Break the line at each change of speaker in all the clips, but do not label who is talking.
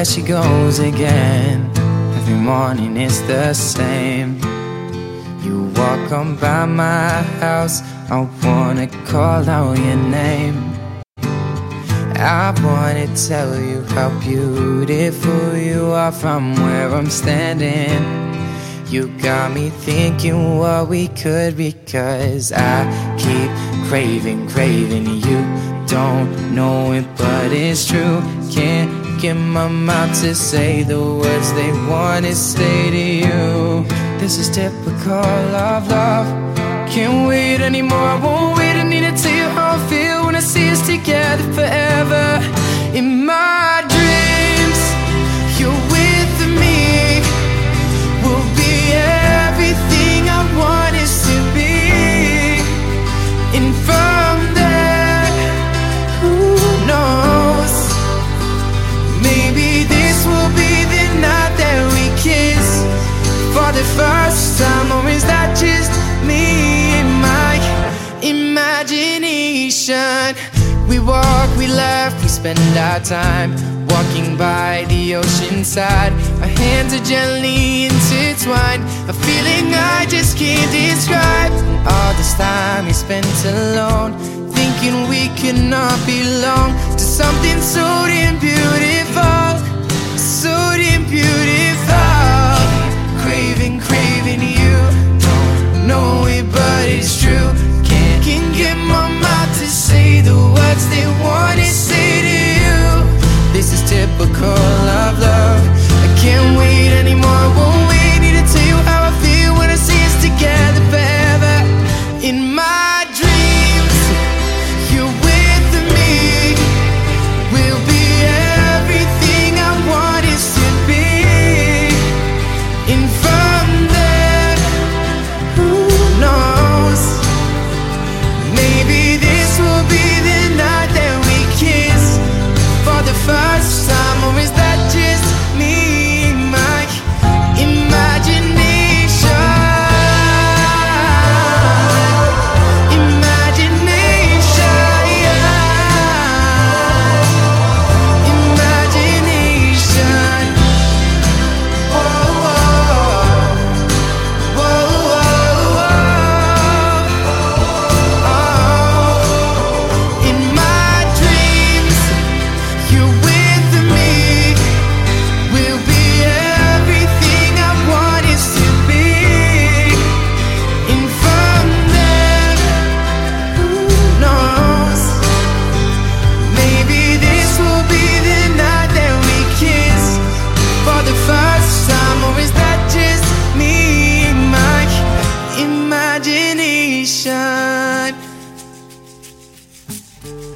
there she goes again. Every morning it's the same. You walk on by my house, I wanna call out your name. I wanna tell you how beautiful you are from where I'm standing. You got me thinking what we could because I keep craving, craving you. Don't know it, but it's true. Can't get my mouth to say the words they wanna say to you. This is typical of love. Can't wait anymore, I won't wait. I need to tell you how I feel when I see us together forever. In my dreams, imagination? We walk, we laugh, we spend our time walking by the ocean side. Our hands are gently intertwined, a feeling I just can't describe. And all this time we spent alone, thinking we could not belong to something so damn beautiful, so damn beautiful. My mouth to say the words they wanna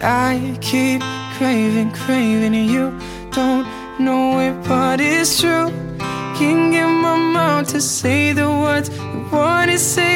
I keep craving, craving you. Don't know it, but it's true. Can't get my mouth to say the words I wanna say.